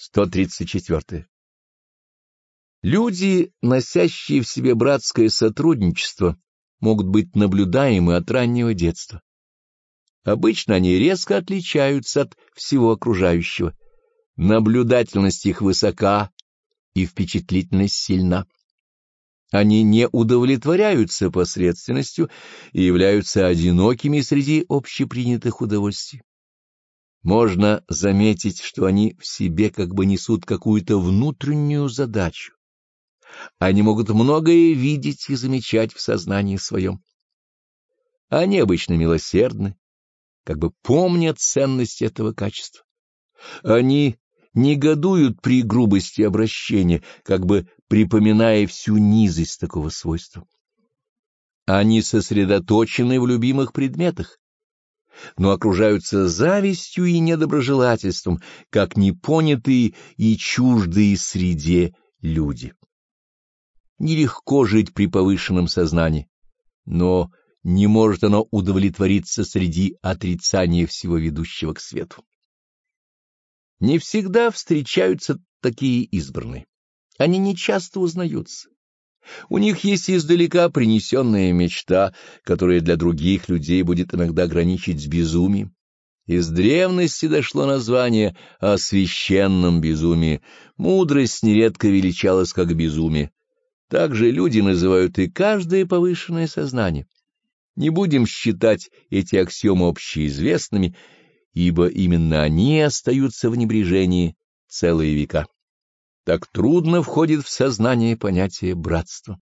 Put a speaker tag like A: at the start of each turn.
A: 134. Люди, носящие в себе братское сотрудничество, могут быть наблюдаемы от раннего детства. Обычно они резко отличаются от всего окружающего. Наблюдательность их высока и впечатлительность сильна. Они не удовлетворяются посредственностью и являются одинокими среди общепринятых удовольствий. Можно заметить, что они в себе как бы несут какую-то внутреннюю задачу. Они могут многое видеть и замечать в сознании своем. Они обычно милосердны, как бы помнят ценность этого качества. Они негодуют при грубости обращения, как бы припоминая всю низость такого свойства. Они сосредоточены в любимых предметах, но окружаются завистью и недоброжелательством, как непонятые и чуждые среде люди. Нелегко жить при повышенном сознании, но не может оно удовлетвориться среди отрицания всего ведущего к свету. Не всегда встречаются такие избранные. Они не часто узнаются. У них есть издалека принесенная мечта, которая для других людей будет иногда граничить с безумием. Из древности дошло название о священном безумии. Мудрость нередко величалась как безумие. Также люди называют и каждое повышенное сознание. Не будем считать эти аксиомы общеизвестными, ибо именно они остаются в небрежении целые века так трудно входит в сознание понятие братства.